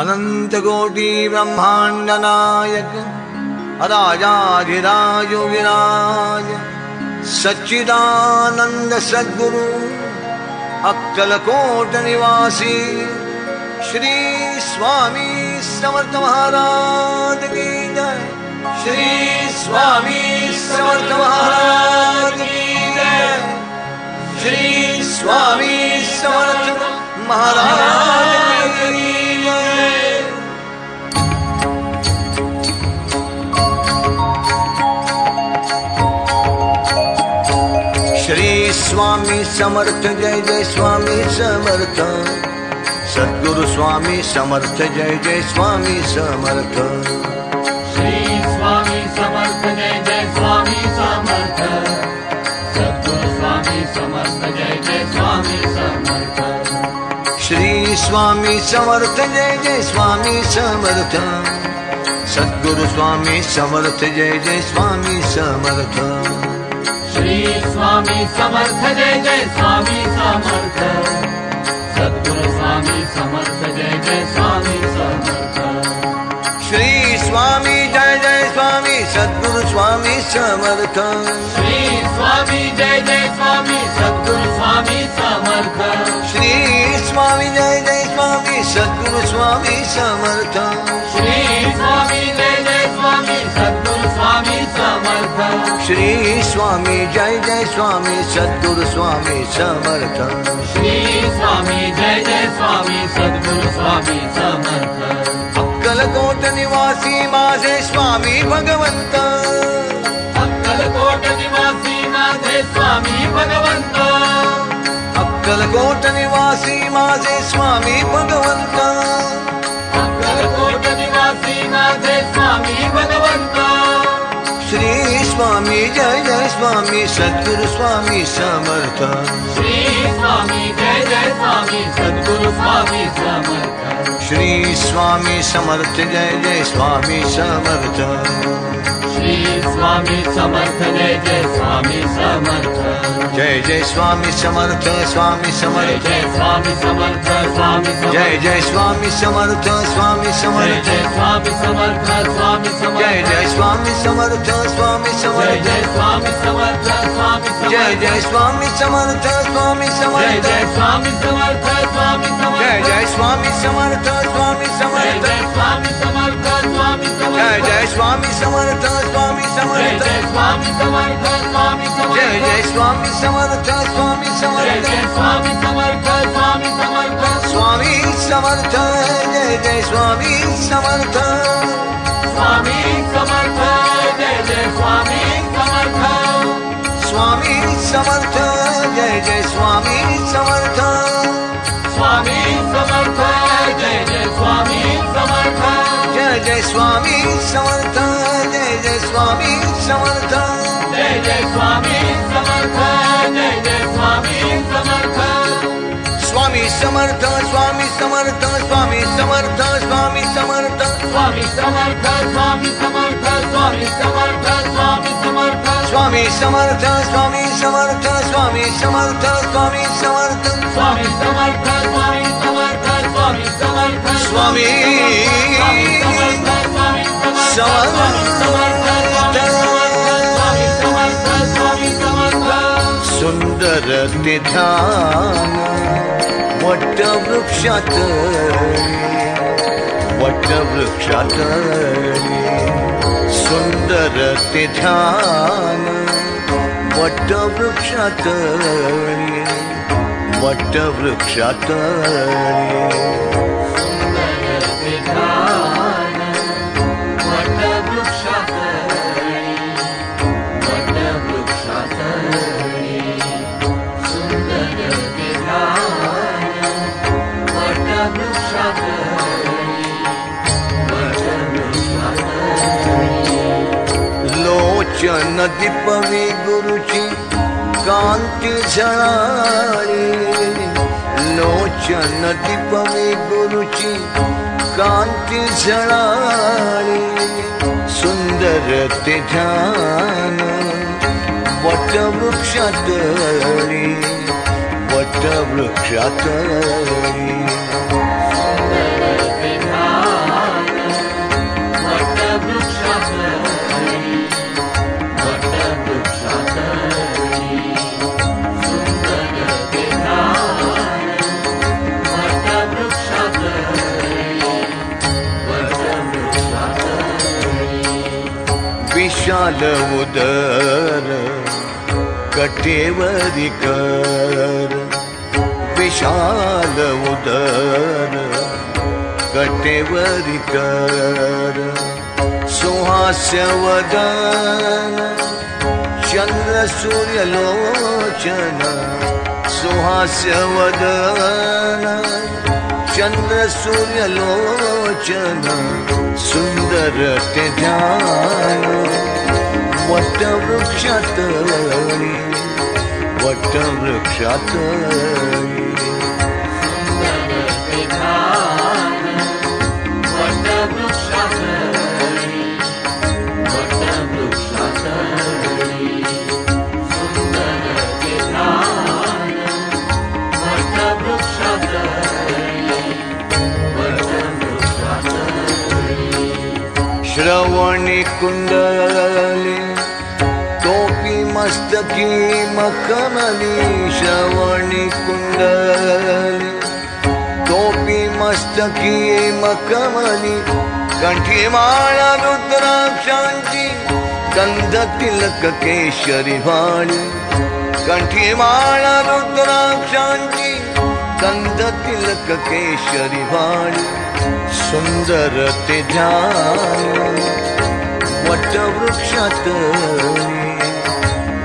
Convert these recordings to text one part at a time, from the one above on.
अनन्तकोटि ब्रह्माण्डनायक राजाधिराज विराज सच्चिदानन्द सद्गुरु अक्कलकोट निवासी श्री स्वामी समर्थ महाराज जय। श्री स्वामी समर्थ महाराज श्री स्वामी समर्थ महाराज स्वामी समर्थ जय जय स्वामी समर्थ। सद्गुरु स्वामी समर्थ जय जय स्वामी समर्थ। श्री स्वामी समर्थ जय जय स्वामी समर्थ। सद्गुरु स्वामी समर्थ जय जय स्वामी समर्थ। श्री स्वामी समर्थ जय जय स्वामी समर्थ। सद्गुरु स्वामी समर्थ जय जय स्वामी समर्थ। श्री स्वामी समर्थ जय जय स्वामी समर्थ। सद्गुरु स्वामी समर्थ जय जय स्वामी समर्थ। श्री स्वामी जय जय स्वामी सद्गुरु स्वामी समर्थ। श्री स्वामी जय जय स्वामी सद्गुरु स्वामी समर्थ। श्री स्वामी जय जय स्वामी सद्गुरु स्वामी समर्थ। श्री स्वामी श्री स्वामी जय जय स्वामी सद्गुरु स्वामी समर्थ। श्री स्वामी जय जय स्वामी सद्गुरु स्वामी समर्थ। अक्कलकोट निवासी माझे स्वामी भगवंत। अक्कलकोट निवासी माझे स्वामी भगवंत। अक्कलकोट निवासी माझे स्वामी भगवंत। स्वामी सद्गुरु स्वामी समर्थ श्री स्वामी जय जय स्वामी समर्थ श्री स्वामी समर्थ जय जय स्वामी समर्थ स्वामी समर्थ जय जय स्वामी समर्थ जय जय स्वामी समर्थ स्वामी जय समर्थ जय स्वामी समर्थ स्वामी जय जय स्वामी समर्थ स्वामी समर्थ जय स्वामी समर्थ स्वामी जय जय स्वामी समर्थ स्वामी समर्थ जय स्वामी समर्थ स्वामी जय जय स्वामी समर्थ स्वामी समर्थ जय स्वामी समर्थ स्वामी जय जय स्वामी समर्थ स्वामी समर्थ जय स्वामी समर्थ जय जय स्वामी समर्थ स्वामी समर्थ। स्वामी समर्थ स्वामी समर्थ। जय जय स्वामी समर्थ स्वामी समर्थ। स्वामी समर्थ स्वामी समर्थ। स्वामी समर्थ जय जय स्वामी समर्थ। स्वामी समर्थ जय जय स्वामी समर्थ। स्वामी समर्थ जय जय स्वामी समर्थ। जय जय स्वामी समर्थ जय जय स्वामी समर्थ जय जय स्वामी समर्थ जय जय स्वामी समर्थ स्वामी समर्थ स्वामी समर्थ स्वामी समर्थ स्वामी समर्थ स्वामी समर्थ स्वामी समर्थ स्वामी समर्थ स्वामी समर्थ स्वामी समर्थ स्वामी समर्थ स्वामी समर्थ स्वामी समर्थ स्वामी समर्थ करते ध्यान वटवृक्षात वटवृक्षात सुंदर ते ध्यान वटवृक्षात वटवृक्षात सुंदर ते ध्यान नदी पवी गुरुची कांति झळारी लोचन नदी पवी गुरुची कांति झळारी सुंदर ते ध्यान वटवृक्षात वृक्ष विशाल उदर, कटेवरी कर। विशाल उदर, कटेवरी कर। सुहास्य वदन, चंद्र सूर्य लोचन। सुहास्य वदन, चंद्र सूर्य लोचन। सुंदर ते ध्यान। वट वृक्षात वट वृक्षात श्रवणी कुंडली टोपी की मखमली श्रवणी कुंडली. टोपी मस्तकी मखमली कंठी माळा रुद्राक्षांची गंध तिलक केशरी वाणी. कंठी माळा रुद्राक्षांची गंध तिलक केशरी वाणी. सुंदर ते ध्यान वटवृक्षात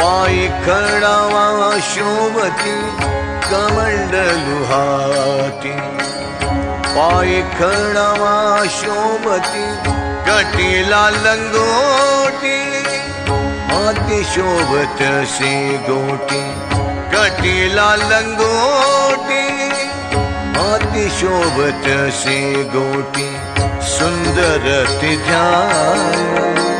पायी खडावा शोभती कमंडलुहाती पायी खडावा शोभती, कटीला लंगोटी। अति शोभत से गोटी, कटीला लंगोटी। अति शोभत से गोटी, सुंदर ते ध्यान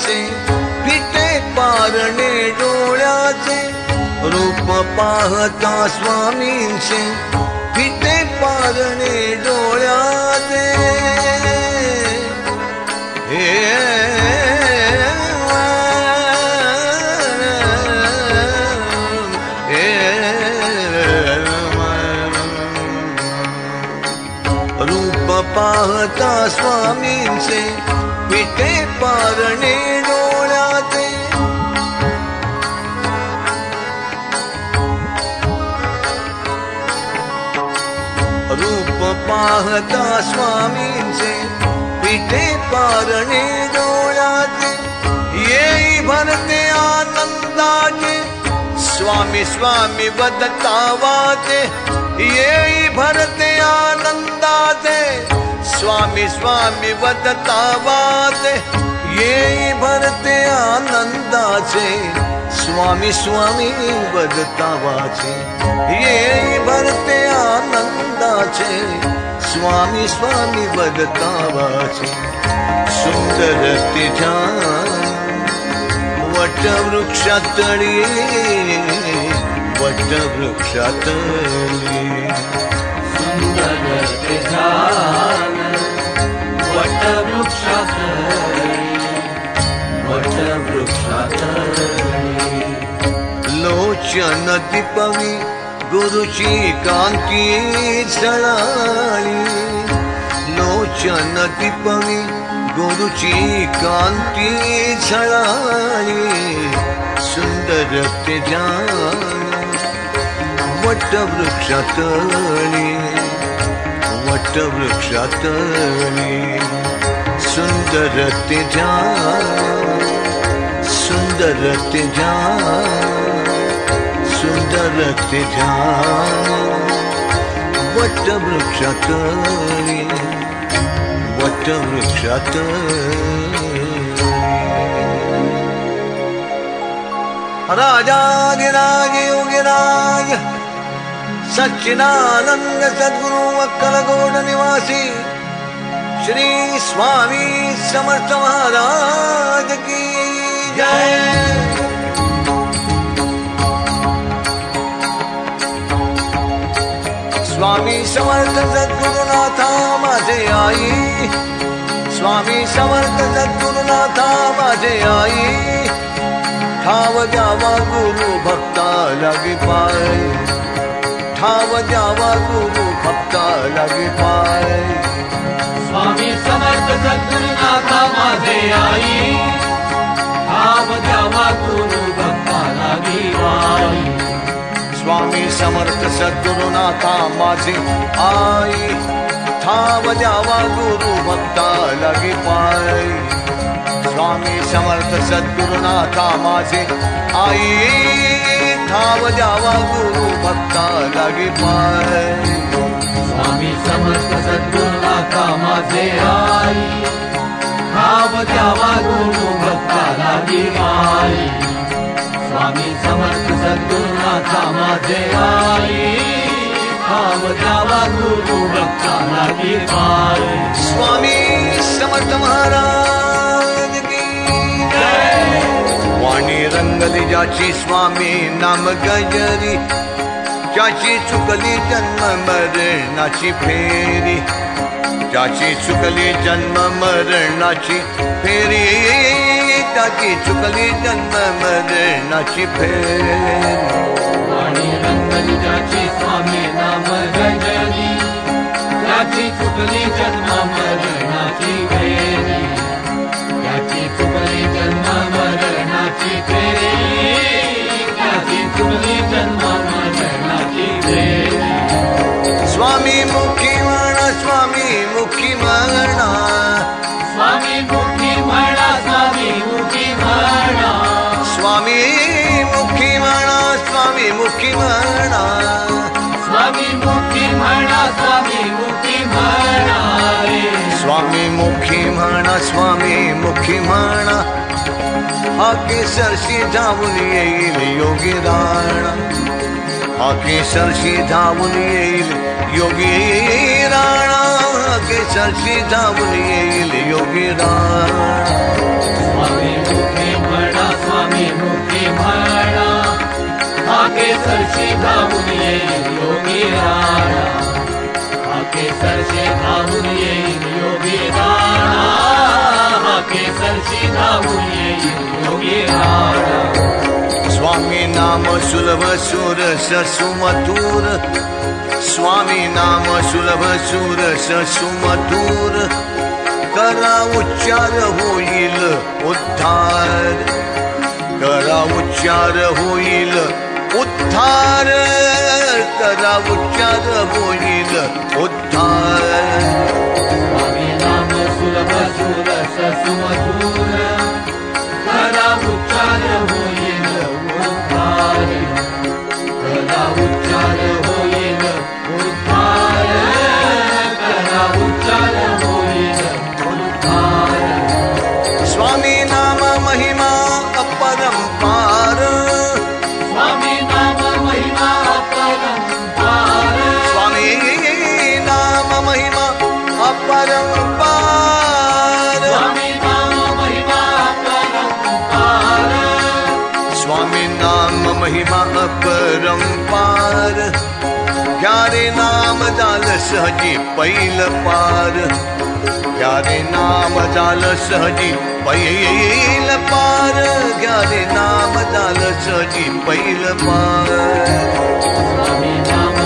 रूप पाहता स्वामींचे फिटे पारणे डोळ्याचे रूप पाहता स्वामींचे फिटे पारणे डोळ्याचे हे रूप पाहता स्वामींचे पिठे पारणे डोळ्याचे रूप पाहता स्वामींचे पिठे पारणे डोळ्याचे येई भरते आनंदाचे स्वामी स्वामी वदता वाचे येई भरते आनंदाचे स्वामी स्वामी वदता वाचे भरते आनन्दाचे स्वामी स्वामी वदता वाचे ये भरते आनन्दाचे स्वामी स्वामी वदता वाचे सुन्दर तिठा वदतावार वट सुन्दर वट वृक्ष लोचन दीपवी गुरुची कांती झळाळी। लोचन दीपवी गुरुची कांती झळाळी। सुंदर ते ध्यान वटवृक्षातळी सुंदर ते जान सुंदर ते ध्यान सुंदर ते ध्यान वट वृक्षात वट वृक्षात राजाधिराज योगिराज सच्चिदानंद सद्गुरु अक्कल गोड निवासी, श्री स्वामी समर्थ महाराज की। जय स्वामी समर्थ सद्गुरुनाथा माझे आई। स्वामी समर्थ सद्गुरुनाथा माझे आई। ठाव द्यावा गुरु भक्ता लागे पाय। ठाव द्यावा गुरु भक्ता लागे पाय। स्वामी समर्थ सद्गुरुनाथा माझे आई। माझे आई ठाव द्यावा गुरु भक्ता लागे पाय स्वामी समर्थ सद्गुरुनाथा माझे आई ठाव द्यावा गुरु भक्ता लागे पाय स्वामी समर्थ सद्गुरुनाथा माझे आई भाव द्यावा गुरु भक्ता भक्ताला दिवाई स्वामी समर्थ सद्गुरुनाथा माझे आई। द्यावा गुरु भक्ताला दिवाई स्वामी समर्थ महाराज की वाणी रंगली ज्याची स्वामी नाम गजरी। ज्याची चुकली जन्म मरणाची फेरी। ज्याची चुकली जन्म मरणाची फेरी। त्याची चुकली जन्म मरणाची फेरी। मंजाचे स्वामी नाम रजनी याची फुटली जन्मा मरणाची फेरी याची फुटली जन्मा मरणाची फेरी याची फुटली जन्मा मरणाची फेरी स्वामी मुखी वाणा स्वामी मुखी मागणा म्हणा स्वामी मुखी म्हणा हा सरसी धावून येईल योगी राणा। हा केसरशी धावून येईल योगी राणा। हा केसरशी धावून येईल योगी राणा। स्वामी मुखी स्वामी मुखी आके येईल योगी राणा। आके सरशी येईल योगी राणा। स्वामी नाम सुलभ सुर सुमधुर स्वामी नाम सुलभ सुर होईल उद्धार करा उच्चार होईल उद्धार करा उच्चार होईल उद्धार coração azul. प्यारे जाल सहजी पैल पार। प्यारे नाम जाल सहजी पैल पार, प्यारे नाम जाल सहजी पैल पार। स्वामी नाम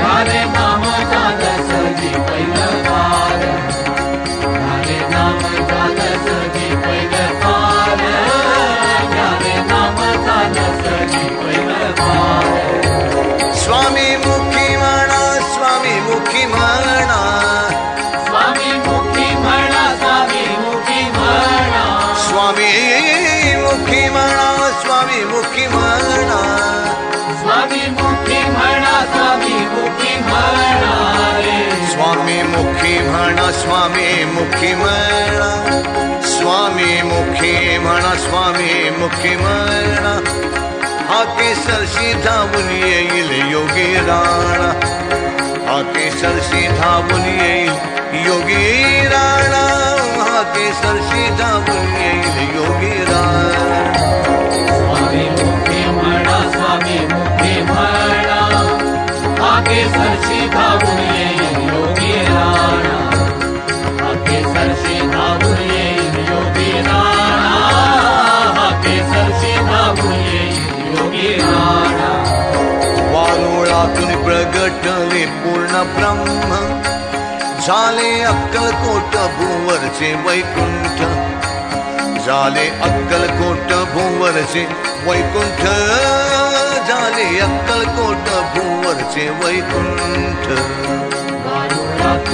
हरे नाम झाल सजी पहिलं पार। हरे नाम स्वामी मुखी मणा स्वामी मुखी मणा स्वामी मुखी मणा आके सर सीधा बुनिए इल योगी राणा। आके सर सीधा बुनिए योगी राणा। आके सर सीधा बुनिए इल योगी राणा। स्वामी मुखी मणा स्वामी मुखी मणा हाके सर सीधा बुनिए प्रगटले पूर्ण ब्रह्म. झाले अक्कलकोट भूवरचे वैकुंठ. झाले अक्कलकोट भूवरचे वैकुंठ. झाले अक्कलकोट भूवरचे वैकुंठ.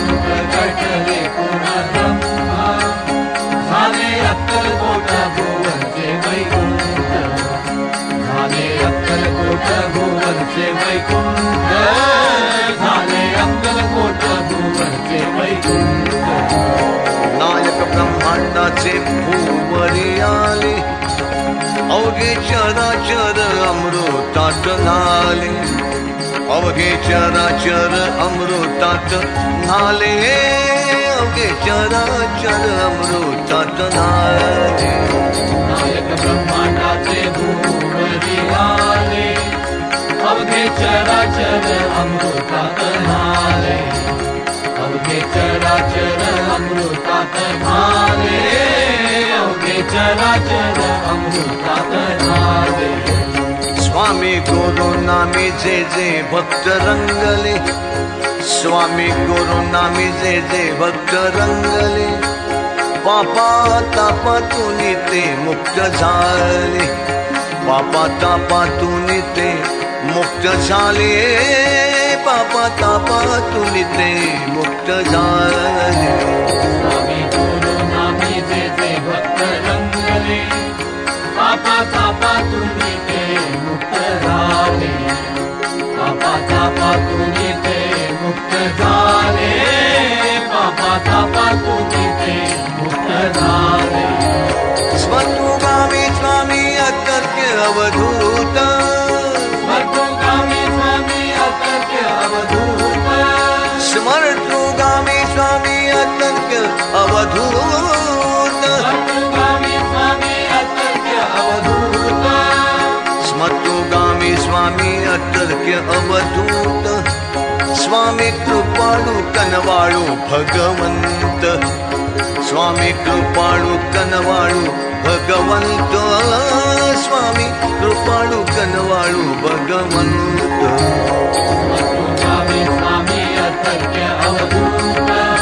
प्रगटले पूर्ण ब्रह्म. अक्कलकोट भुवनचे वैकुंठ झाले अक्कलकोट भुवनचे वैकुंठ नायक ब्रह्मांडाचे भूवरी आले अवघे चराचर अमृतात नाले, अवघे चराचर अमृतात नाले, अवघे चराचर अमृतात नाले. नायक ब्रह्मांडाचे भूवरी आले स्वामी गुरु नामी जे जे भक्त रंगले। स्वामी गुरु नामी जे जे भक्त रंगले। पापा तापातून ते मुक्त झाले। पापा तापातून ते मुक्त झाले पापा तापातून ते मुक्त झाले. भक्त रंगले पापा तापातून ते मुक्त झाले. पापा तापातून ते मुक्त झाले पापा तापातून ते मुक्त झाले. स्वतुगामी स्वामी अतर्क्य अवधूत अवधूत। स्मत्गामी स्वामी अतर्क्य अवधूत। स्वामी कृपाणु कनवाणु भगवंत स्वामी कृपाणु कनवाणु भगवंत स्वामी कृपाणु कनवाणु भगवंत स्वामी स्वामी अवधूत।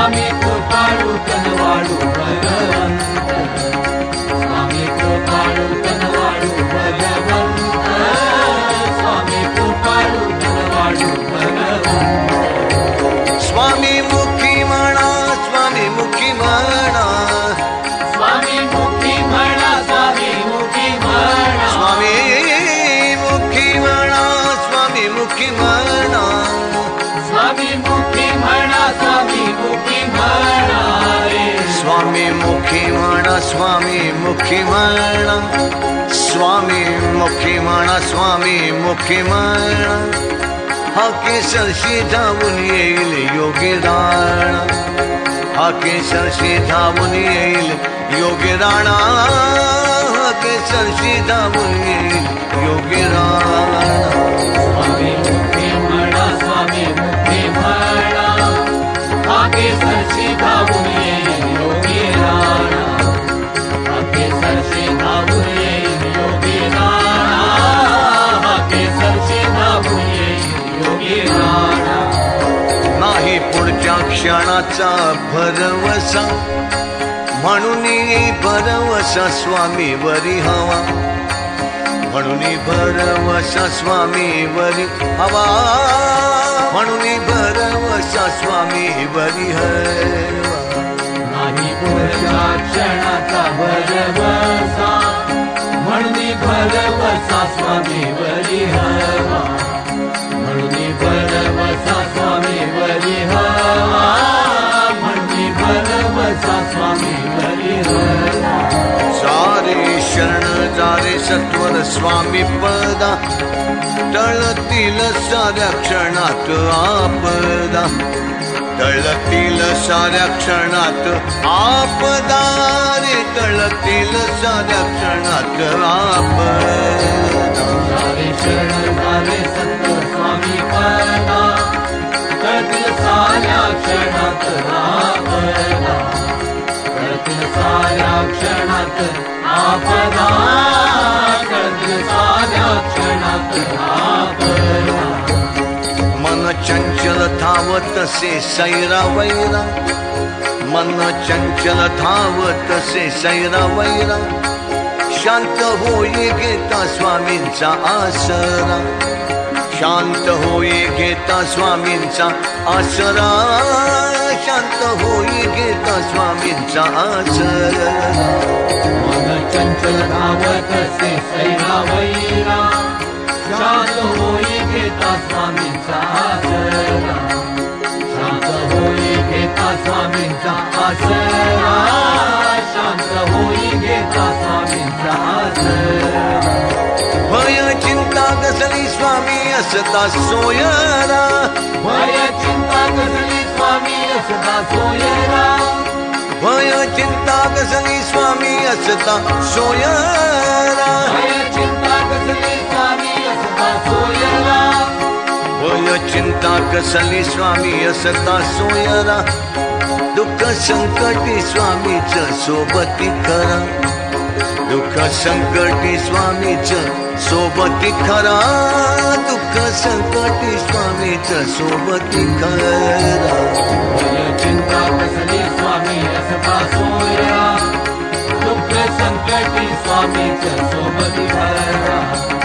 स्वामी कृपाळू कनवाळू भगवंत स्वामी मुखी मण स्वामी मुखी मण, स्वामी मुखी मण हाके सरशी धामुन येईल योगीराण। हाके सरशी धामुन येईल योगीराणा। हाके सरशी धामुन योगी योगीराण। स्वामी मुखिमण हाके सरशी धावून क्षणाचा भरवसा म्हणून भरवसा स्वामी वरी हवा. म्हणून भरवसा स्वामी वरी हवा. म्हणून भरवसा स्वामी वरी हवा. नाही क्षणाचा भरवसा म्हणून भरवसा हवा. म्हणून भरवसा सारे शरण जारे सत्वर स्वामी पदा। टळतील साऱ्या क्षणात आपदा। टळतील साऱ्या क्षणात आपदा रे टळतील साऱ्या क्षणात आपदा। सारे शरण सारे संत स्वामी आपदा मन चञ्चल थाव तस्य सैरा वैरा। मन चञ्चल थााव तसे सैरा वैरा। शान्त भो गेता स्वामींचा आसरा। शांत होई घेता स्वामींचा आसरा शांत होई घेता स्वामींचा आसरा मन चंचल धावत से सैरा वैरा. शांत होई घेता स्वामींचा आसरा शांत होई घेता स्वामींचा आसरा शांत होई घेता स्वामींचा आसरा भय चिंता कसली स्वामी असता सोयरा। भय चिंता कसली स्वामी असता सोयरा। भय चिंता कसली स्वामी असता सोयरा। भय चिंता कसली स्वामी असता सोयरा। चिंता कसली स्वामी असता सोयरा। दुःख संकटी स्वामीच सोबती खरा दुःख संकटी स्वामीच सोबती खरा, दुःख संकटी स्वामीच सोबती खरा। चिंता कसली स्वामी सोया? दुःख संकटी स्वामीच सोबती खरा।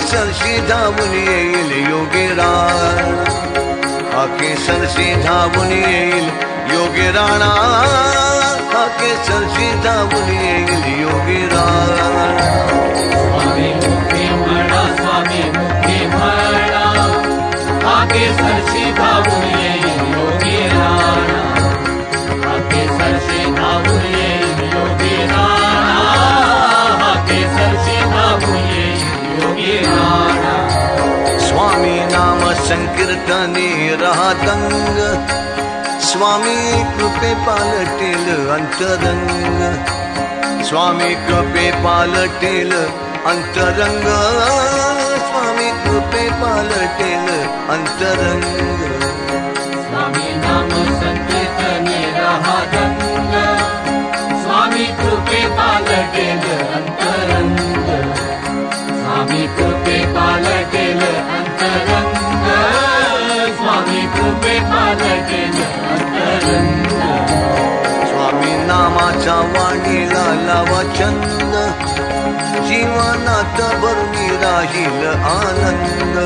सर सीधा बुनिए इल योगेरा। आके सर सीधा बुनिए योगे राणा आके सर सीधा बुनिए इल योगेरा। स्वामी मुखे मरा आके सर सीधा बुनिए संकीर्तने राहतंग स्वामी कृपे पालटेल अंतरंग। स्वामी कृपे पालटेल अंतरंग। स्वामी कृपे पालटेल अंतरंग। स्वामी नाम संकीर्तने रहादंग स्वामी कृपे पालटेल अंतरंग। स्वामी कृपे पालटेल अंतरंग। स्वामी कृपे स्वामी नामाचा वाणीला लावा छंद जीवनात भरून राहील आनंद.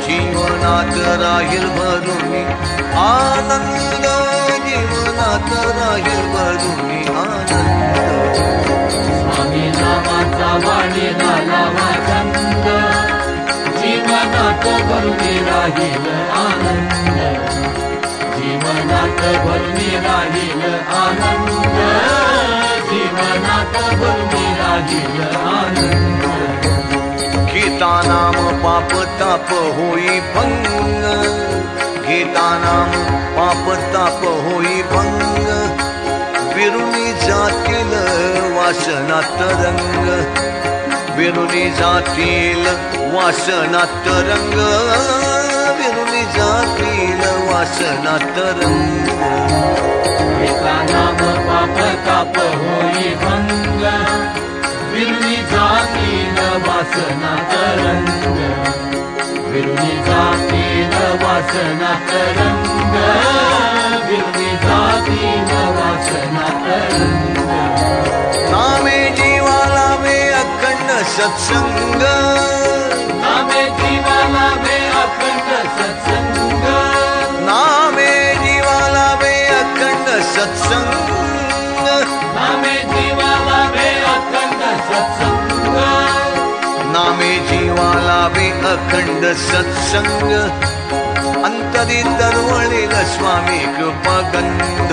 जीवनात राहील भरून आनंद. जीवनात राहील भरून आनंद. स्वामी नामाचा वाणीला लावा छंद जीवनात भरून राहील आनंद जीवनात राहील आनंद जीवनात भरून राहील आनंद गीता नाम पाप ताप होई भंग। गीता नाम पाप ताप होई भंग। विरुणी जातील वासनात रंग विरुणी जातील वासनात रंग विरुली जातील वासना तरंग. एका नाम पाप काप होई भंग. विरुनी जातील वासना तरंग. विरुनी जातील वासना तरंग. विरुनी जातील वासना तरंग. नामे जीवाला वे सत्सङ्ग नामे जीवाला मे अखण्ड सत्सङ्गीवाखण्ड सत्सङ्ग नामे जीवाला मे अखण्ड सत्सङ्ग अन्तरि तरुवळिल स्वामी कृपगन्ध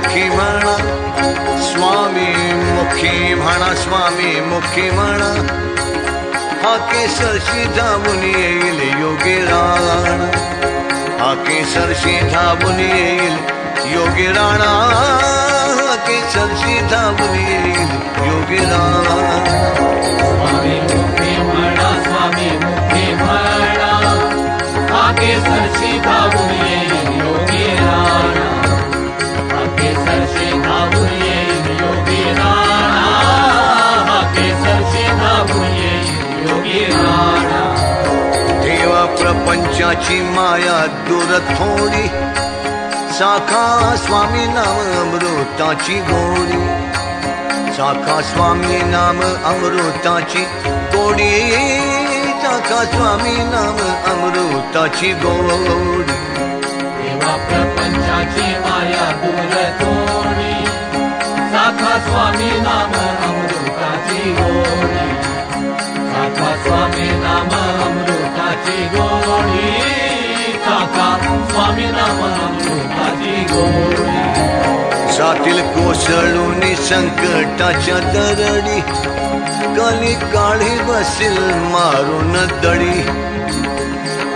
मुखी म्हणा स्वामी मुखी म्हणा स्वामी मुखी म्हणा हा केसरशी धावून येईल योगी राणा। हा केसरशी धावून येईल योगी राणा। हा केसरशी धावून येईल योगी राणा। स्वामी मुखी म्हणा सरशी प्रपंचाची माया दूर थोडी, शाखा स्वामी नाम अमृताची गोडी। शाखा स्वामी नाम अमृताची गोडी, शाखा स्वामी नाम अमृताची गोडी। देवा प्रपंचाची माया दूर थोडी साखा स्वामी नाम अमृताची गोडी साखा स्वामी नाम अमृताची गोडी साखा स्वामी नाम अमृताची गोडी जातील कोसळून संकटाच्या दरडी कली काळी बसेल मारून दडी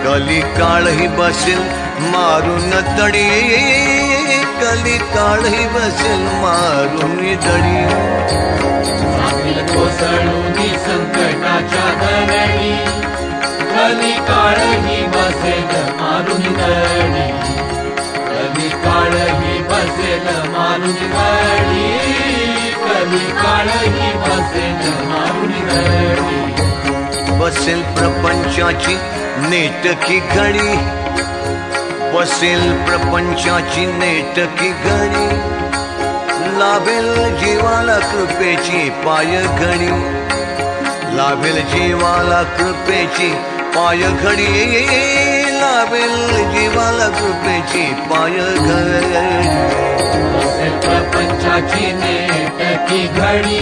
कली काळही बसेल मारून दडी कली काळही बसेल मारून कोसळूनी संकटाच्या कली काळही बसेल मारून दडी. कली काळही बसेल मारून दडी कली काळही बसेल मारून दडी. बसेल प्रपंचाची नेटकी घडी बसेल प्रपंचाची नेटकी घडी लाभेल जीवाला कृपेची पाय घडी. लाभेल जीवाला कृपेची पाय घडी लाभेल जीवाला कृपेची पाय घडी. प्रपंचाची नेटकी घडी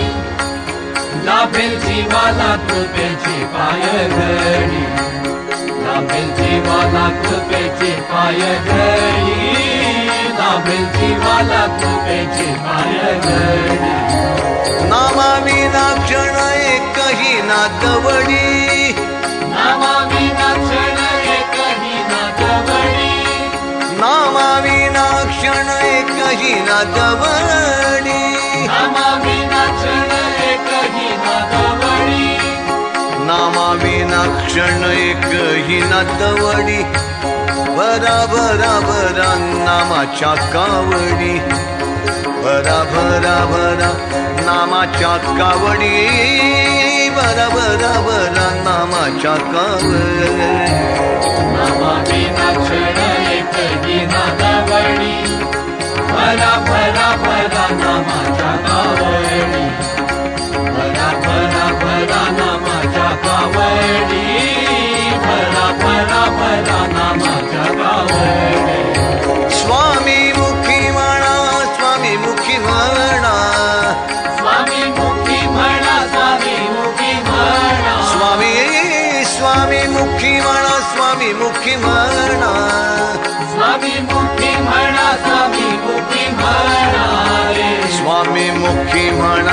लाभेल जीवाला कृपेची पाय घडी. लाभेल जीवाला कृपेची पाय घडी लाभेल जीवाला कृपेची पाय घडी नामाविना क्षण एकही नादवडी नामाविना क्षण एकही नादवडी नामाविना क्षण एकही नादवडी नामाविना नामाविना क्षण एकही नादवडी भरा भरा भरा नामाच्या कावडी भरा भरा भरा नामाच्या कावडी भरा भरा नामाच्या कावडी नामाविना क्षण भरा भरा भरा नामाच्या कावडी भरा भरा भरा नामाच्या कावडी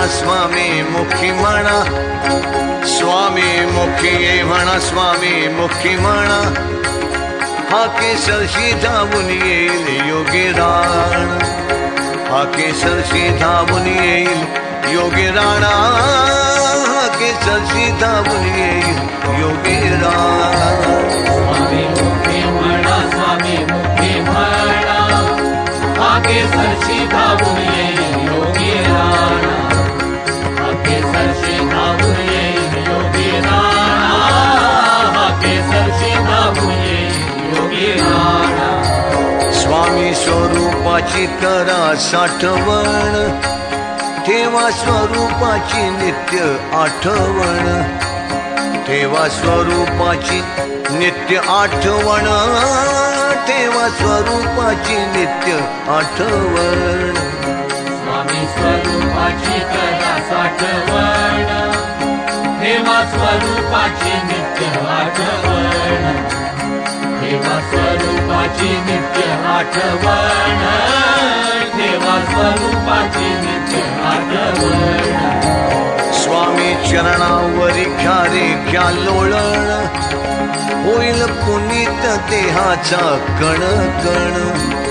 स्वामी मुखी मणा। स्वामी मुखी मणा स्वामी मुखी मणा। हाके सरसी धावून येईल योगी राण हाके सरसी धावून येईल योगी राणा हाके सरसी धावून येईल योगी राण स्वामी मुखी सरसी स्वामी स्वरूपाची करा साठवण ठेवा स्वरूपाची नित्य आठवण. ठेवा स्वरूपाची नित्य आठवण ठेवा स्वरूपाची नित्य आठवण. स्वरूपाची कदा साठवण. हेमा स्वरूपाची नित्य आठवण. हेमा स्वरूपाची नित्य आठवण. हेमा स्वरूपाची नित्य आठवण. स्वामी चरणावरी ख्यारे ख्या लोळण होईल पुनीत देहाचा कण कण.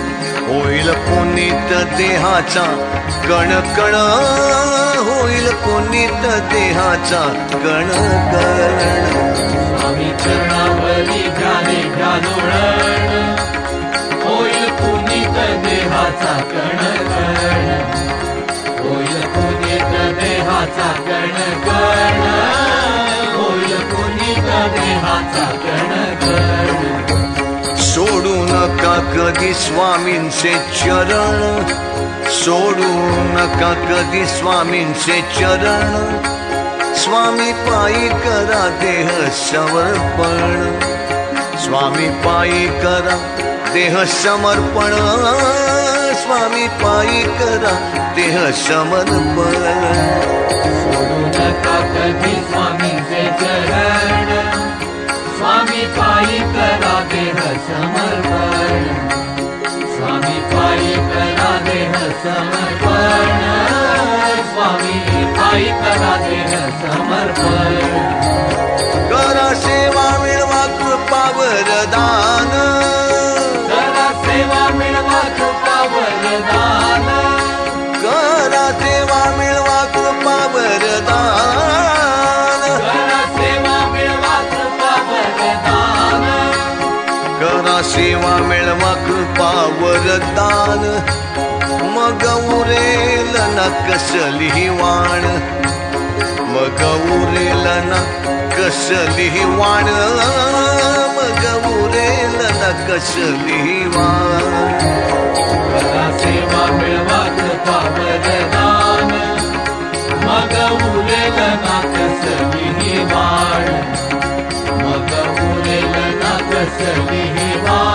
होईल पुनीत देहाचा कण कण होईल पुनीत देहाचा कण कण. आम्ही चरणावरी घ्याले घ्यालोळण होईल पुनीत देहाचा कण कण. होईल पुनीत देहाचा कण कण. नका कधी स्वामींचे चरण सोडू नका कधी स्वामींचे चरण। स्वामी पायी करा देह समर्पण। स्वामी पायी करा देह समर्पण। स्वामी पायी करा देह समर्पण। कधी चरण। स्वामी पायी करा समर्पण। स्वामी पायी करा देह समर्पण। स्वामी पायी करा देह समर्पण। करा सेवा मिळवा कृपा वरदान दान मग उरेल न कसली वाण मग उरेल न कसली वाण मग उरेल न कसली वाण सेवा मिळवा कृपा वरदान मग उरेल ना कसली वाण मग उरेल ना कसली वाण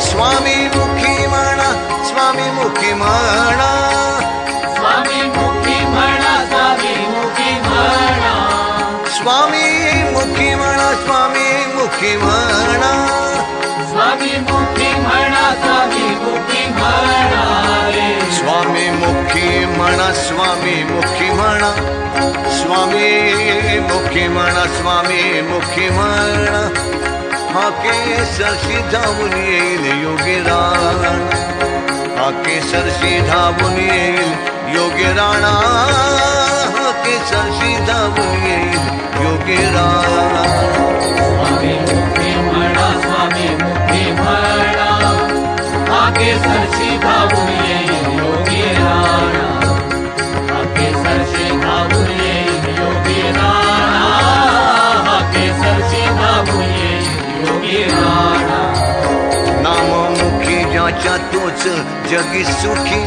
स्वामी मुखी म्हणा स्वामी मुखी म्हणा स्वामी मुखी म्हणा स्वामी मुखी म्हणा स्वामी मुखी म्हणा स्वामी मुखी म्हणा म्हणा स्वामी मुखी म्हणा स्वामी मुखी म्हणा स्वामी मुखी म्हणा हा केसरशी धावून येईल योगी राणा हा केसरशी धावून येईल योगी राणा हा केसरशी धावून येईल योगी राणा स्वामी मुखी म्हणा सरशी येईल नाममुखी ज्याच्या तोच जगी सुखी.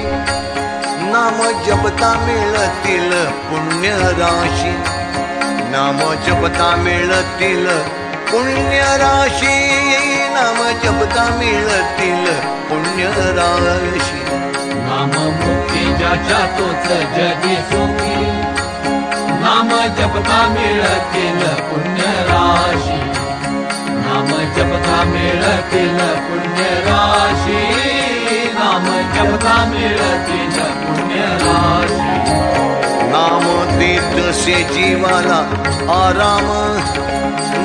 नाम जपता मिळतील पुण्य राशी नाम जपता मिळतील पुण्य राशी नाम जपता मिळतील पुण्य राशी नाम मुक्ती ज्याच्या तोच जगी सुखी. नाम जपता मिळतील पुण्य राशी नाम जपता मिळतील पुण्य राशी। नाम जपता मिळतील पुण्य राशी। नाम देतसे जीवाला आराम।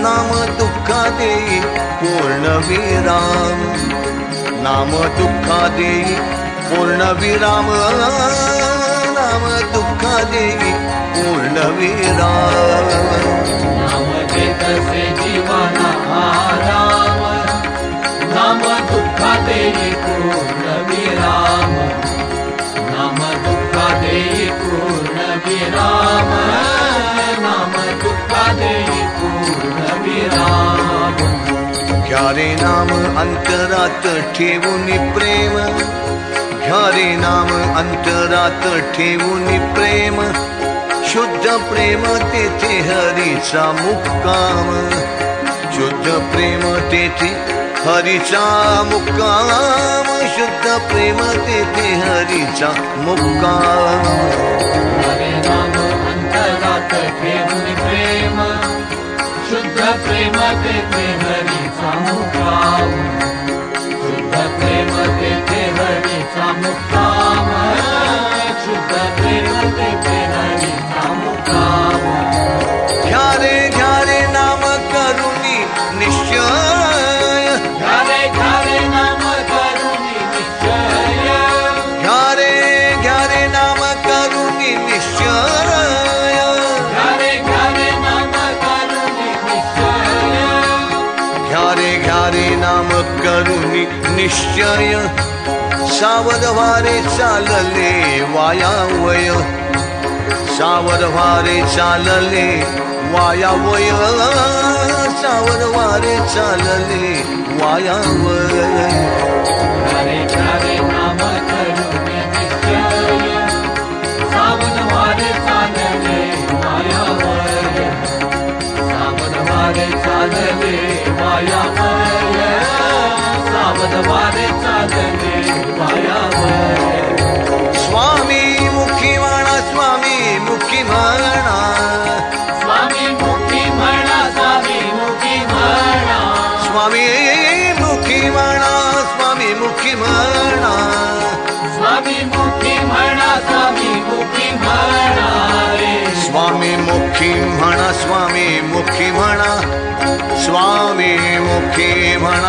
नाम दुःखा देई पूर्ण विराम। नाम दुःखा देई पूर्ण विराम। नाम दुःखा देई पूर्ण विराम। जीवाना नाम दुःखा नाम दुःखा नाम दुःखा देई पूर्ण विराम घ्या नाम अंतरात ठेवून प्रेम घ्या रे नाम अंतरात ठेवून प्रेम शुद्ध प्रेम तेथे हरीचा मुक्काम. शुद्ध प्रेम तेथे हरीचा मुक्काम. शुद्ध प्रेम तेथे हरीचा मुक्काम. हरे अंतरात ठेवून प्रेम. शुद्ध प्रेम तेथे हरीचा मुक्काम. शुद्ध प्रेम तेथे हरीचा मुक्काम निश्चय घरे घरे नाम करुणी निश्चय घरे घरे नाम करुणी निश्चय घरे घरे नाम करुणी निश्चय घरे घरे नाम करुणी निश्चय सावधवारे चालले वायावय सावधवारे चालले वायावय आकाशावर वारे चालले वायावर. वारे वारे चालले वायावर. सावन वारे चालले वायावर. सावन वारे चालले वायावर.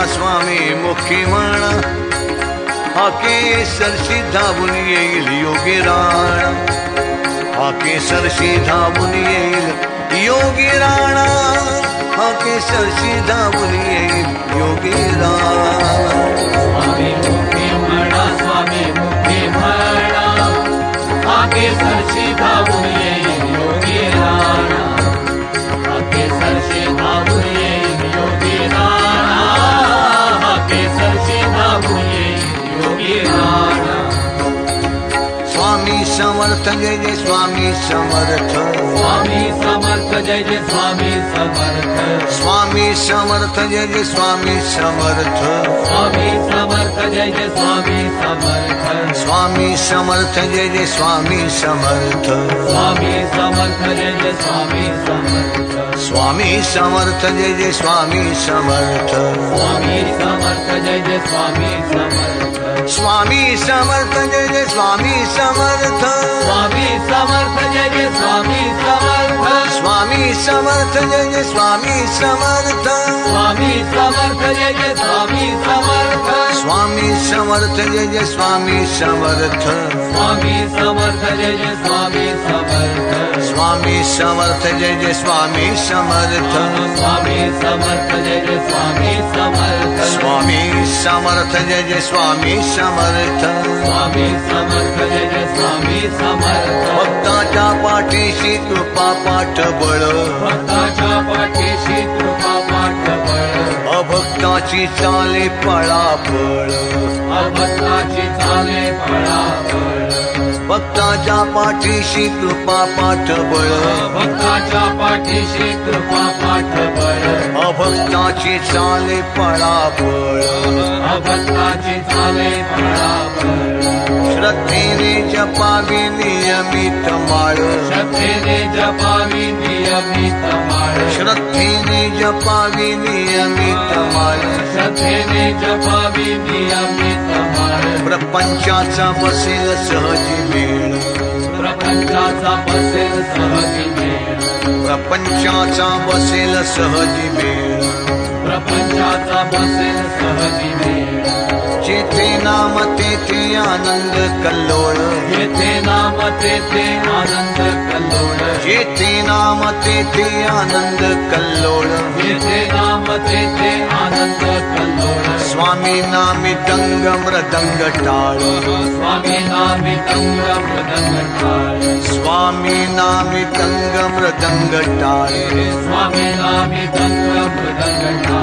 स्वामी मुखी माना आके सर सीधा बुनिए योगी राणा। आके सर सीधा बुनिए योगी राणा। आके सर सीधा बुनिए योगी राणा। स्वामी मुखी मण आके सर सीधा बुनिए समर्थ जय जय स्वामी समर्थ। स्वामी समर्थ जय जय स्वामी समर्थ। स्वामी समर्थ जय जय स्वामी समर्थ। स्वामी समर्थ जय जय स्वामी समर्थ। स्वामी समर्थ जय जय स्वामी समर्थ। स्वामी समर्थ जय जय स्वामी समर्थ। स्वामी समर्थ जय जय स्वामी समर्थ। स्वामी समर्थ जय जय स्वामी समर्थ। स्वामी समर्थ जय जय स्वामी समर्थ। स्वामी समर्थ जय जय स्वामी समर्थ। स्वामी समर्थ जय जय स्वामी समर्थ। स्वामी समर्थ जय जय स्वामी समर्थ। स्वामी समर्थ जय जय स्वामी समर्थ। स्वामी समर्थ जय जय स्वामी समर्थ स्वामी समर्थ जय जय स्वामी समर्थ। स्वामी समर्थ जय जय स्वामी समर्थ। स्वामी समर्थ जय जय स्वामी समर्थ। स्वामी समर्थ जय जय स्वामी समर्थ। भक्ताच्या पाठीशी कृपा पाठबळ भक्ताच्या पाठीशी कृपा पाठबळ अभक्ताची चाले पळापळ अभक्ताची चाले फळाफळ भक्ताच्या पाठीशी कृपा पाठबळ भक्ताच्या पाठीशी कृपा पाठबळ अभक्ताची चाले पळापळ अभक्ताची चाले पळापळ श्रद्धेने जपावी नियमित माळ. श्रद्धेने जपावी नियमित माळ. श्रद्धेने जपावी नियमित माळ. श्रद्धेने जपावी नियमित माळ. प्रपंचाचा बसेल सहजी मेळ प्रपंचाचा बसेल सहजी मेळ प्रपंचाचा बसेल सहजी मेळ. प्रपंचाचा बसेल सहजी मेळ. जेथे नाम तेथे आनंद कल्लोळ. येथे नाम तेथे आनंद कल्लोळ. जेथे नाम तेथे आनंद कल्लोळ. येथे नाम तेथे आनंद कल्लोळ. स्वामी नामी दंग मृदंग टाळ. स्वामी नामी तंग मृदंग टाळ. स्वामी नामी दंग मृदंग टाळ. स्वामी नामी तंग मृदंग टाळ.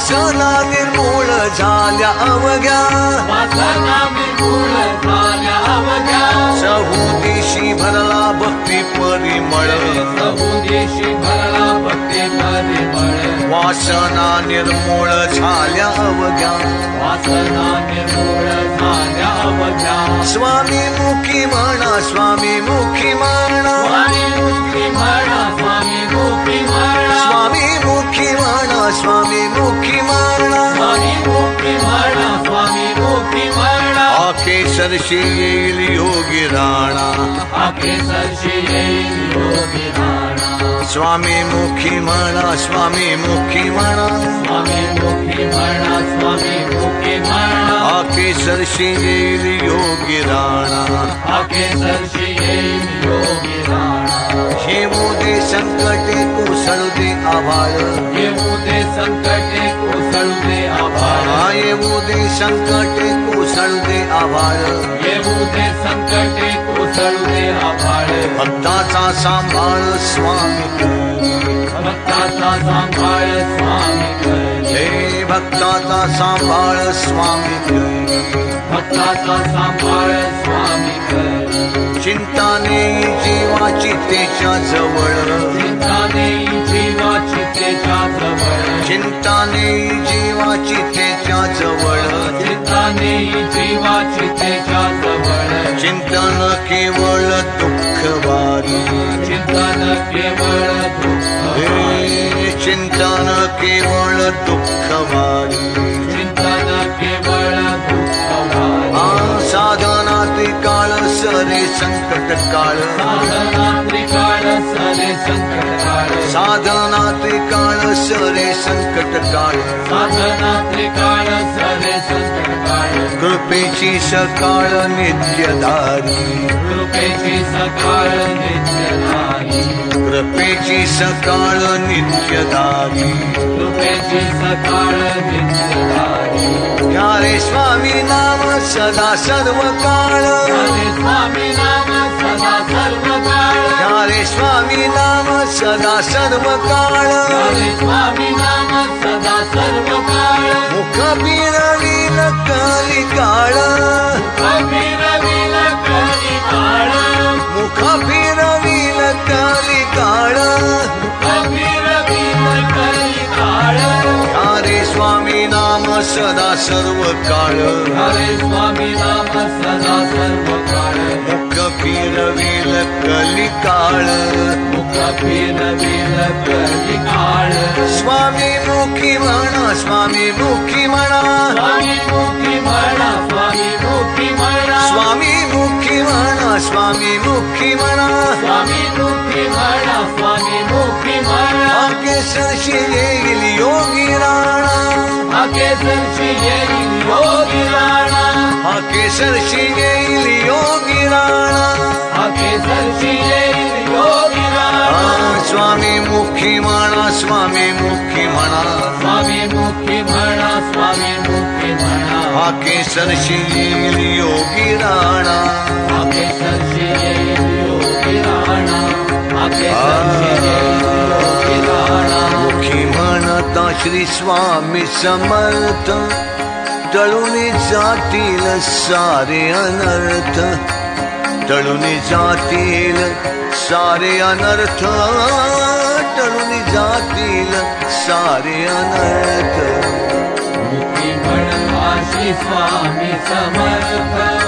वासना निर्मूळ झाल्या अवघ्या. वासना निर्मूळ झाल्या अवघ्या. सहुदिशी भरला भक्ती परिमळ. सहुदीशी भरला भक्ती परिमळ. वासना निर्मूळ झाल्या अवघ्या. वासना निर्मूळ झाल्या अवघ्या. स्वामी मुखी म्हणा स्वामी मुखी म्हणा. स्वामी मुक्ती म्हणा स्वामी स्वामी मुखी माणा स्वामी मुखी माणा स्वामी मुखी माणा स्वामी मुखी माणा आखे सरशी येईल योगी राणा आखे सरशी येईल योगी राणा स्वामी मुखी माणा स्वामी मुखी माणा स्वामी मुखी माणा स्वामी मुखी माणा आकेसर श्रीदेव योगी राणा। आकेसर श्रीदेव योगी राणा। हे मोदे संकट हाँ, को सड़ुदे आभार। हे मोदे संकट को सड़ुदे आभार। हेमो मोदे संकट को सड़ुदे आभार। हे मोदे संकट को सड़ुदे आभार। भक्ताचा सांभाळ स्वामी भक्ताचा सांभाळ स्वामी कर भक्ताचा सांभाळ स्वामी भक्ताचा सांभाळ स्वामी चिंता नाही जीवाची त्याच्याजवळ. चिंता नाही जीवाची जवळ चिंताने जीवाची त्याच्या जवळ चिंताने जीवाची त्याच्या जवळ चिंतन केवळ दुःख वारी चिंतन केवळ दुःख चिंतन केवळ दुःख वारी चिंतन केवळ सारे संकट काल। साधना त्रिकाळ सरे संकट काळ कृपेची सकाळ नित्यधारी। कृपेची सकाळ नित्यधारी। नित्यदायी कृपेची सकाळ नित्यधारी कृपेची सकाळ नित्यदायी। घ्या रे स्वामी नाम सदा सर्व काळ स्वामी नाम सदा सर्व काळ रे स्वामी नाम सदा सर्व काळ स्वामी नाम सदा सर्व काळ मुख पिरवील काली काळ। अभिरविल कली काळ। मुख फिरवील काली काळ. हरे स्वामी नाम सदा सर्व काळ. हरे स्वामी नाम सदा सर्व काळ मुख फिरवील कली काळ मुख फिरविल कली काळ स्वामी मुखी म्हणा स्वामी मुखी म्हणा. स्वामी मुखी म्हणा स्वामी ಮುಖ್ಯಮನ ಸ್ವಾಮಿ ಮುಖ್ಯಮನ ಸ್ವಾಮಿ ಮುಖ್ಯಮನ ಸ್ವಾಮಿ ಮುಖ್ಯಮನ ಸ್ವಾಮಿ ಮುಖ್ಯಮನ ಆಕೆ ಸಂಶಿಯಲ್ಲಿ ಯೋಗಿ ರಾಣ ಆಕೆ ಸಂಶಿಯಲ್ಲಿ ಯೋಗಿ ರಾಣ हा केसर शिंगे इलियो गिराणा हा केसर शिंगे इलियो गिराणा हाँ, स्वामी मुखी म्हणा स्वामी मुखी म्हणा स्वामी मुखी म्हणा स्वामी मुखी म्हणा हा केसर शिंगे इलियो गिराणा हा केसर शिंगे इलियो गिराणा हा केसर हाँ। शिंगे इलियो गिराणा मुखी म्हणता श्री स्वामी समर्थ। टळून जातील सारे अनर्थ टळून जातील सारे अनर्थ टळून जातील सारे अनर्थ. स्वामी समर्थ.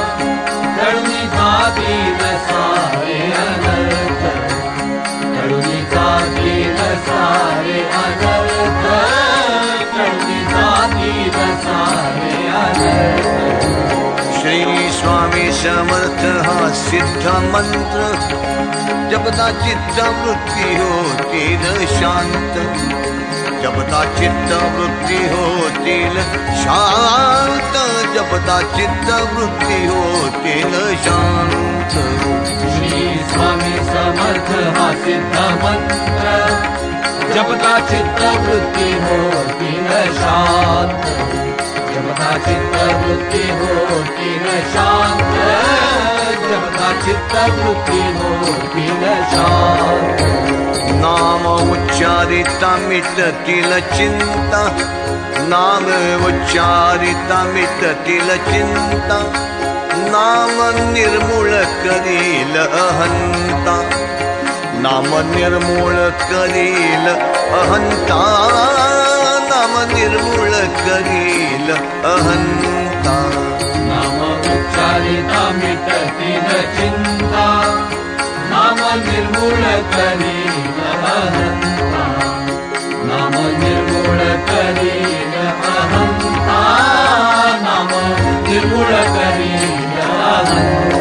श्री स्वामी समर्थ हा सिद्ध मंत्र जपता चित्त वृत्ती होतील शांत जपता चित्त वृत्ती होतील शांत जपता चित्त वृत्ती होतील शांत। श्री स्वामी समर्थ हा सिद्ध मंत्र जपता वृत्ती होतील शांत। जपता चित्तवृत्ति होति न शान्त जपता चित्तवृत्ति नाम उच्चारितामिततिल चिन्ता नाम उच्चारितामिततिल चिन्ता नाम निर्मूलकरील अहन्ता नाम निर्मूलकरील अहन्ता नाम निर्मूळ करील अहंता। नाम उच्चारिता मिटतील चिंता। नाम निर्मूळ करील अहंता। नाम निर्मूळ करील अहंता। नाम निर्मूळ करील अहंता।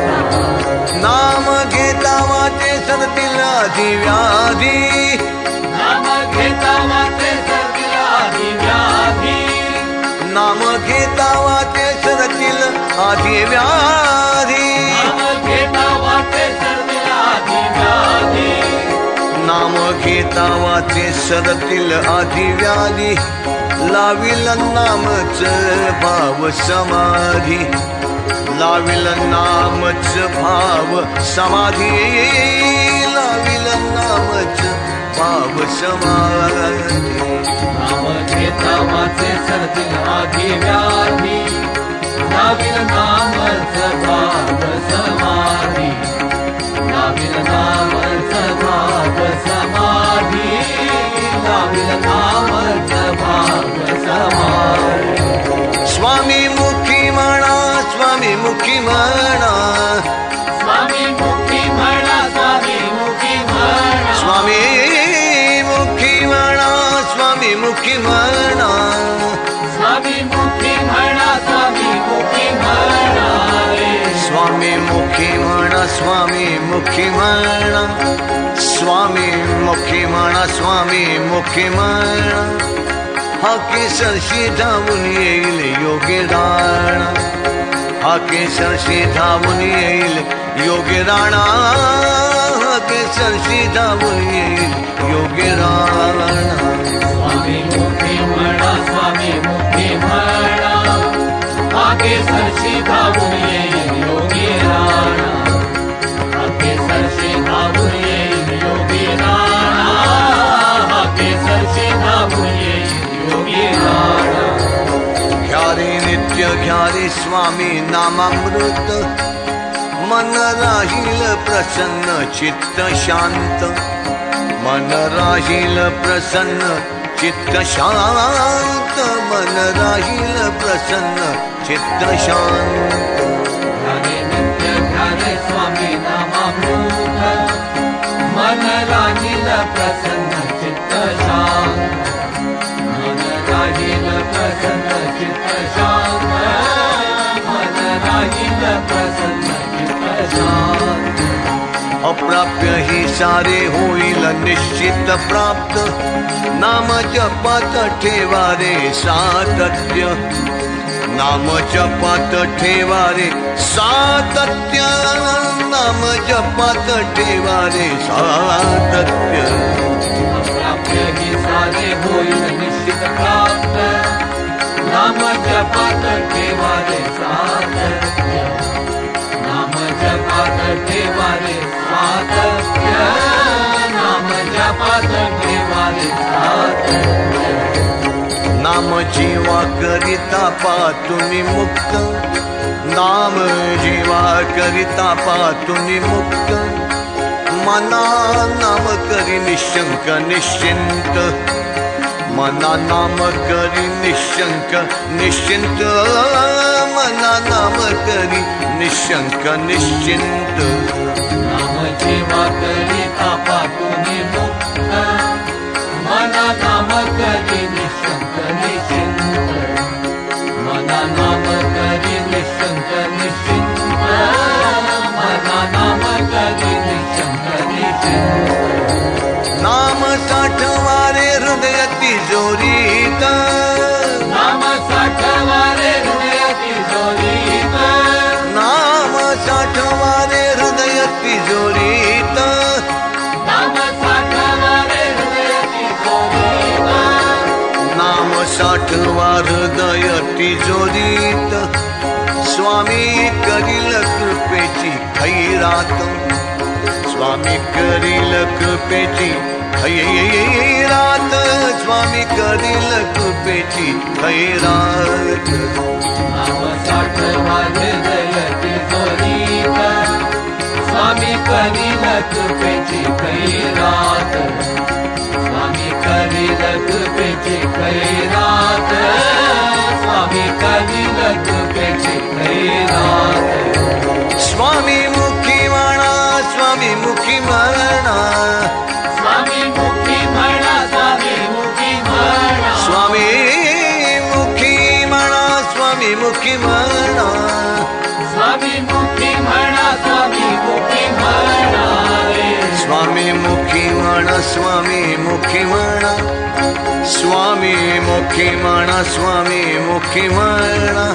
नाम घेता वाचे सरतील आधी व्याधी नाम घेता आधी व्याधी. नाम घेता वाचे व्याधी नाम सरतील आधी व्याधी. लाविल नामच भाव समाधी. लाविल नामच भाव समाधी. लाविल नामच भाव समाधी. नाम घेता वाचे सरतील आधी व्याधी. स्वामी मुखी म्हणा स्वामी मुखी म्हणा मुखीमण। स्वामी मुखीमण स्वामी मुखीमण। हके सरसी धामुनील योगिराण। हके सरसी धामुनील योगिराणा। हके सरसी धामुनील योगिराण। स्वामी मुखी मणा स्वामी मुखी मणा हके सरसी धामुनील घ्यारे स्वामी नामामृत। मन राहील प्रसन्न चित्त शांत। मन राहील प्रसन्न चित्त शांत। मन राहील प्रसन्न चित्त शांत। स्वामी नामामृत। मन राहील प्रसन्न चित्त प्रसन्न अप्राप्य ही सारे होईल निश्चित प्राप्त। नाम जपात ठेवा सातत्य। नाम जपात ठेवा सातत्य। नाम जपात ठेवा सातत्य। अप्राप्य ही सारे होईल निश्चित प्राप्त। नाम जपात ठेवारे सातत्य नाम जपात ठेवारे सातत्य नाम जपात ठेवारे सातत्य नाम जीवा करिता तुम्ही मुक्त. नाम जीवा करिता तुम्ही मुक्त. मना नाम करी निशंक निश्चिंत. मना नाम करी निशंक, निश्चिंत। मना नाम करी निशंक, निश्चिंत। नाम जीवा करिता पातुनी मुक्त। मना नाम करी निशंक, निश्चिंत। मना नाम करी निशंक, निश्चिंत। मना नाम करी निशंक, निश्चिंत। नाम साठवारे हृदयति जोरीता नाम साठवारे साठवार हृदयति जोरीता स्वामी करिल कृपेची खैरात स्वामी करील कृपेची हये रात स्वामी करील कृपेची कीलेटी रात। स्वामी करील कृपेची कवीलिरा स्वामी करील कृपेची कवीलिरात स्वामी करील कृपेची कवीलिरा स्वामी स्वामी मुखी म्हणा स्वामी मुखी म्हणा स्वामी मुखी म्हणा स्वामी मुखी म्हणा स्वामी मुखी म्हणा स्वामी मुखी म्हणा स्वामी मुखी म्हणा रे स्वामी मुखी म्हणा स्वामी मुखी म्हणा स्वामी मुखी म्हणा स्वामी मुखी म्हणा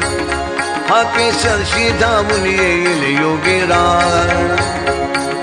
हा केसरशी धावून येईल योगी राणा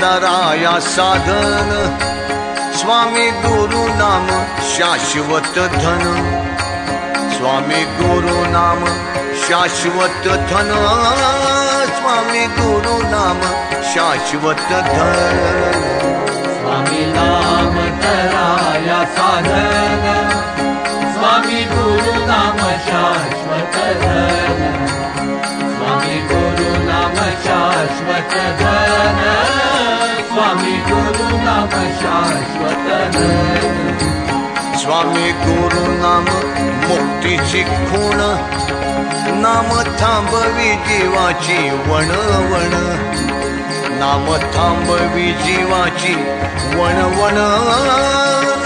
तराया साधन स्वामी गुरु नाम शाश्वत धन स्वामी गुरु नाम शाश्वत धन स्वामी गुरु नाम शाश्वत धन स्वामी नाम तराया साधन स्वामी गुरु नाम शाश्वत धन शाश्वत धन स्वामी गुरु नाम शाश्वत स्वामी गुरु नाम मुक्तीची खूण नाम थांबवी जीवाची वण वण नाम थांबवी जीवाची वण वण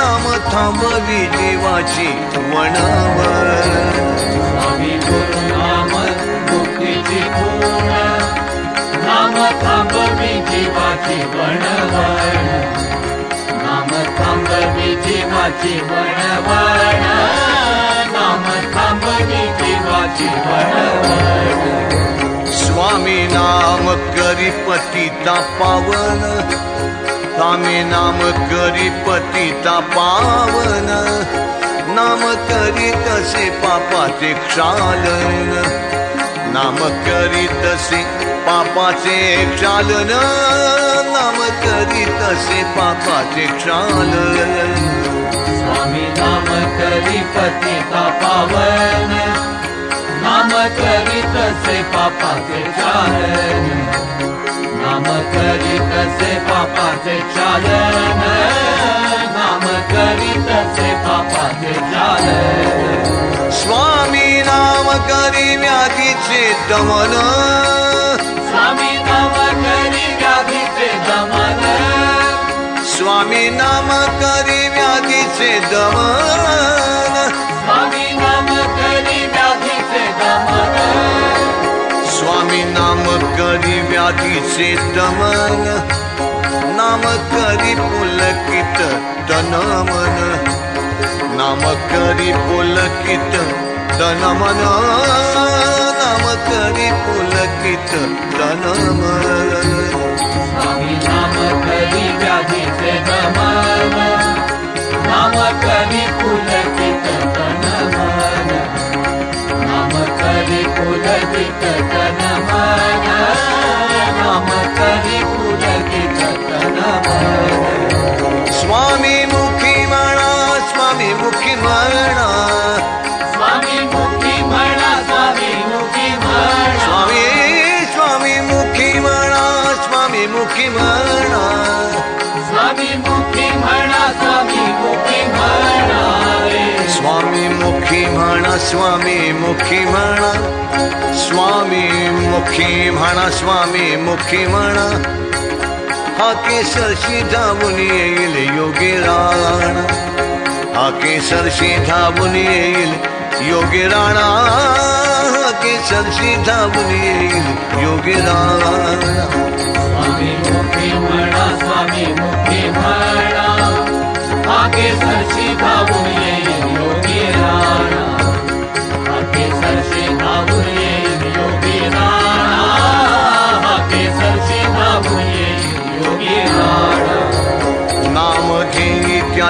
नाम थांबवी जीवाची वण वण स्वामी गुरु नाम मुक्तीची नाम स्वामी नाम करी पतिता पावन। स्वामी नाम करी पतिता पावन। नाम करी तसे पापाचे क्षालन नाम करीतसे पापाचे क्षालन नाम करीतसे पापाचे क्षालन स्वामी नाम करी पति पा नाम करीतसे पापाचे क्षालन नाम करीतसे पापाचे क्षालन नाम करीतसे पापाचे क्षालन स्वामी करी व्याधीचे दमन। स्वामी नाम करी व्याधीचे दमन। स्वामी नाम करी व्याधीचे दमन। स्वामी नाम करी व्याधीचे दमन। स्वामी नाम करी व्याधीचे दमन। नाम करी पुलकित तन मन। नाम करी पुलकित नाम कवि पुुलितनम कवि कविमा कवि पुलितम पुलकित पुलितनमाया नाम कवि पुलित स्वामी मुखी म्हणा स्वामी मुखी म्हणा स्वामी मुखी म्हणा हा केसरशी धावून येईल योगी राणा हा केसरशी धावून येईल योगी राणा हा केसरशी धावून येईल योगी राणा स्वामी मुखी म्हणा स्वामी मुखी म्हणा आगे सरशी धावून येईल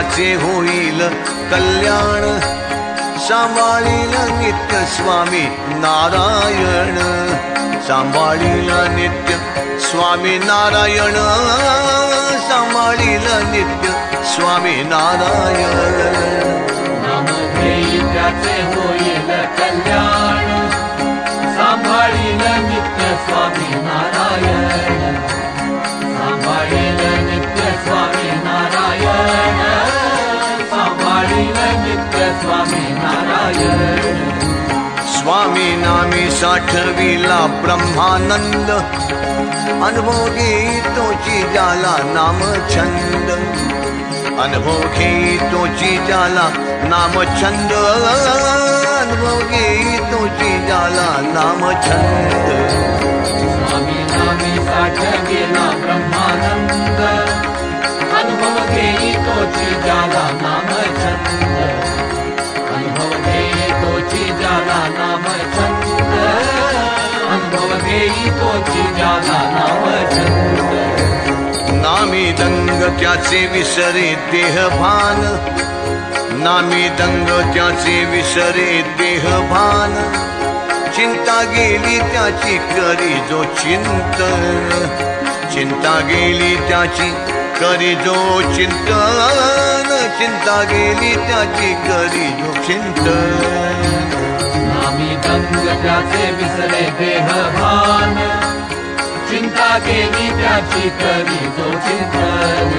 होईल कल्याण। सांभाळील नित्य स्वामी नारायण। सांभाळील नित्य स्वामी नारायण। सांभाळील नित्य स्वामी नारायण। त्याचे होईल कल्याण। सांभाळील नित्य स्वामी नारायण स्वामी नारायण। स्वामी नामी साठविला ब्रह्मानंद। अनुभव तोची जाला नाम छंद। अनुभव तोची जाला नाम छंद। अनुभव तोची जाला नाम छंद। स्वामी जाला नाम छंद घेई नामी दंग त्याचे विसरे देह भान नामी दंग त्याचे विसरे देह भान चिंता गेली त्याची करी जो चिंतन. चिंता गेली त्याची करी जो चिंतन. चिंता गेली त्याची करी जो चिंतन. नामी दंग त्याचे विसरे देह भान। चिंता गेली त्याची करी तो चिंतन।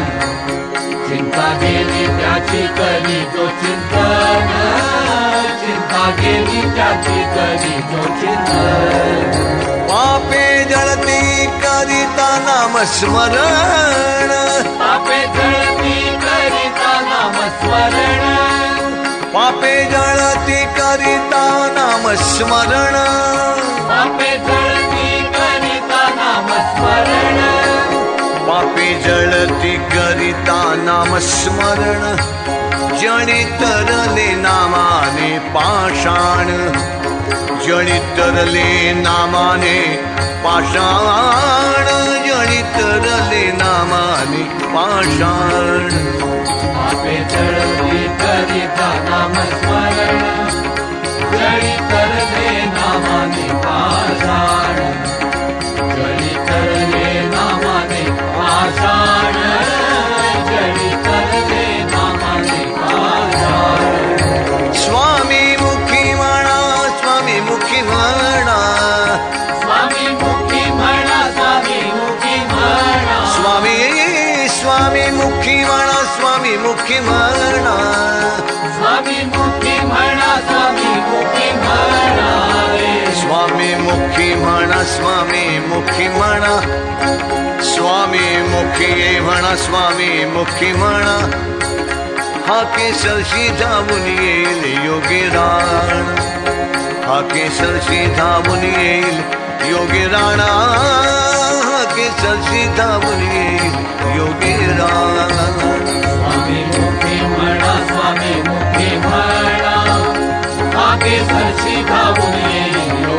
चिंता गेली त्याची करी तो चिंतन। चिंता गेली त्याची करी तो चिंतन। पापे जळती करिता नाम स्मरण पापे जळती करिता नाम स्मरण पापे जळती करिता नाम स्मरण पापे जळती करिता नाम स्मरण पापे जळती करिता नाम स्मरण जळी तरले नामाने पाषाण। जळी तरले नामाने पाषाण। जळी तरले नामाने पाषाण। पापे जळती करिता नाम मानि पाण स्वामी मुखी म्हणा स्वामी मुखी म्हणा स्वामी मुखी म्हणा हा केसरशी धावून येईल योगी राण हा केसरशी धावून येईल योगी राणा हा केसरशी धावून येईल योगी राणा स्वामी मुखी म्हणा स्वामी मुखी म्हणा हा येई